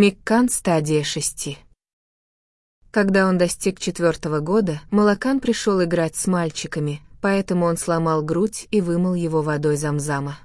Миккан стадия шести. Когда он достиг четвертого года, Малакан пришел играть с мальчиками, поэтому он сломал грудь и вымыл его водой замзама.